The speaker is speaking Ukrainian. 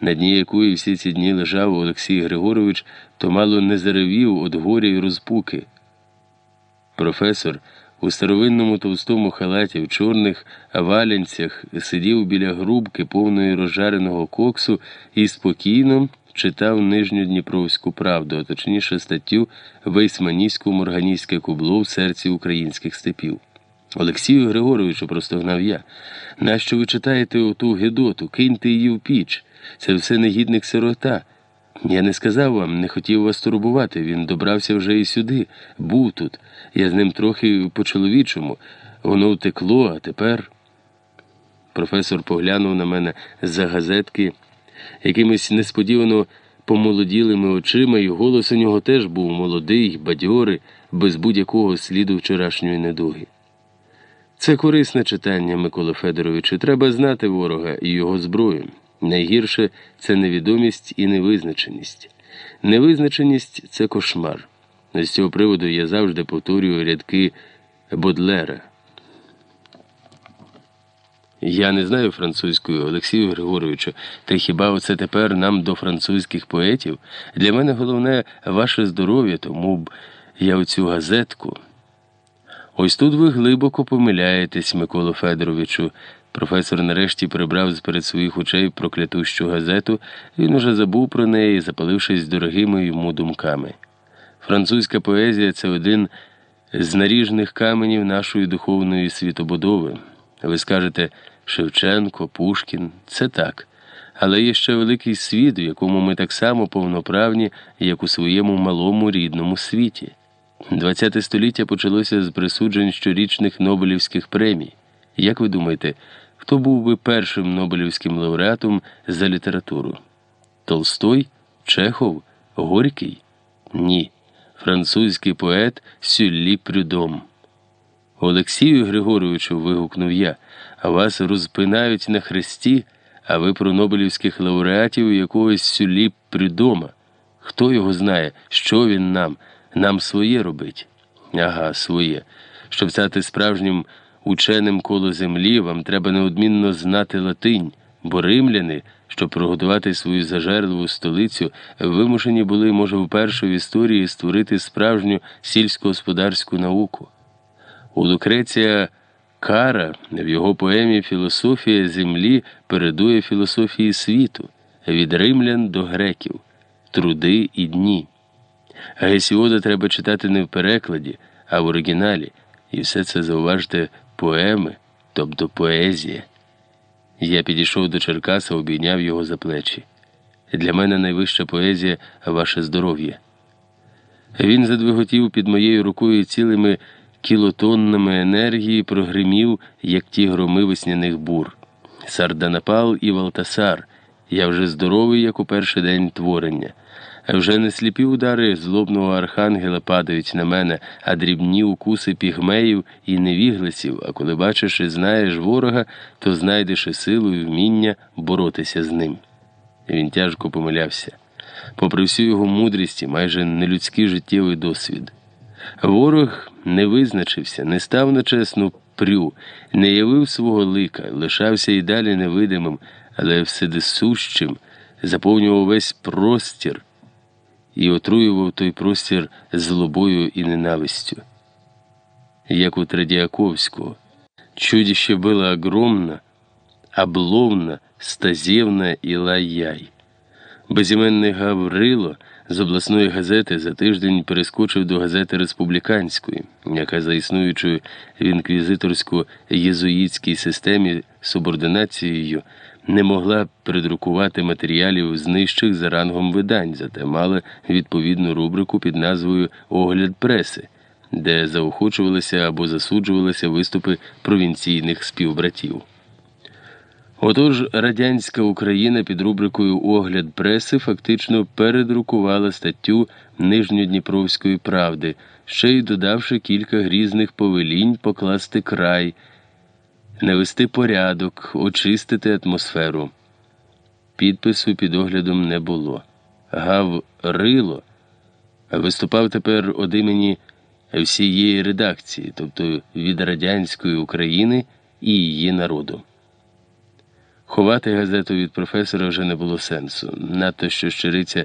на дні якої всі ці дні лежав Олексій Григорович, то мало не заревів від горя й розпуки. Професор у старовинному товстому халаті в чорних валянцях сидів біля грубки повної розжареного коксу і спокійно читав нижню Дніпровську правду, а точніше статтю Вейсманійську морганійське кубло в серці українських степів. Олексію Григоровичу простогнав я. Нащо ви читаєте оту Гедоту? Киньте її в піч. Це все негідник сирота. Я не сказав вам, не хотів вас турбувати. Він добрався вже і сюди, був тут. Я з ним трохи по-чоловічому. Воно втекло, а тепер. Професор поглянув на мене з-за газетки якимись несподівано помолоділими очима, і голос у нього теж був молодий, бадьорий, без будь-якого сліду вчорашньої недуги. Це корисне читання, Микола Федоровичу. Треба знати ворога і його зброю. Найгірше це невідомість і невизначеність. Невизначеність це кошмар. З цього приводу я завжди повторюю рядки Бодлера. Я не знаю французької, Олексію Григоровичу, та хіба оце тепер нам до французьких поетів? Для мене головне ваше здоров'я, тому б я оцю газетку. Ось тут ви глибоко помиляєтесь, Миколо Федоровичу. Професор нарешті прибрав з перед своїх очей проклятущу газету, він уже забув про неї, запалившись дорогими йому думками. Французька поезія це один з наріжних каменів нашої духовної світобудови. Ви скажете Шевченко, Пушкін це так. Але є ще великий світ, у якому ми так само повноправні, як у своєму малому рідному світі. ХХ століття почалося з присуджень щорічних Нобелівських премій. Як ви думаєте, хто був би першим Нобелівським лауреатом за літературу? Толстой? Чехов? Горький? Ні. Французький поет Сюллі Прюдом. Олексію Григоровичу, вигукнув я, вас розпинають на хресті, а ви про Нобелівських лауреатів якогось Сюллі Прюдома. Хто його знає, що він нам? Нам своє робить. Ага, своє. Щоб стати справжнім ученим коло землі, вам треба неодмінно знати латинь, бо римляни, щоб прогодувати свою зажерливу столицю, вимушені були, може, вперше в історії створити справжню сільськогосподарську науку. У Лукреція Кара в його поемі Філософія землі передує філософії світу від римлян до греків, труди і дні. Гесіода треба читати не в перекладі, а в оригіналі, і все це зауважте поеми, тобто поезія. Я підійшов до Черкаса, обійняв його за плечі. Для мене найвища поезія ваше здоров'я. Він задвиготів під моєю рукою цілими кілотоннами енергії прогримів, як ті громи весняних бур. Сарданапал і Валтасар. Я вже здоровий, як у перший день творення. Вже не сліпі удари злобного архангела падають на мене, а дрібні укуси пігмеїв і невігласів. А коли бачиш і знаєш ворога, то знайдеш і силу і вміння боротися з ним. Він тяжко помилявся. Попри всю його мудрість і майже нелюдський життєвий досвід. Ворог не визначився, не став на чесну прю, не явив свого лика, лишався і далі невидимим, але вседисущим, заповнював весь простір і отруював той простір злобою і ненавистю. Як у Традіаковського, чудище было огромно, обловно, стазєвно і лаяй. Безіменний Гаврило з обласної газети за тиждень перескочив до газети республіканської, яка за існуючою в інквізиторсько-єзуїтській системі субординацією не могла придрукувати матеріалів з нижчих за рангом видань, зате мала відповідну рубрику під назвою Огляд преси, де заохочувалися або засуджувалися виступи провінційних співбратів. Отож, радянська Україна під рубрикою Огляд преси фактично передрукувала статтю Нижньодніпровської правди, ще й додавши кілька грізних повелінь покласти край, навести порядок, очистити атмосферу. Підпису під оглядом не було. Гаврило виступав тепер од імені всієї редакції, тобто від радянської України і її народу. Ховати газету від професора вже не було сенсу. Надто що щириця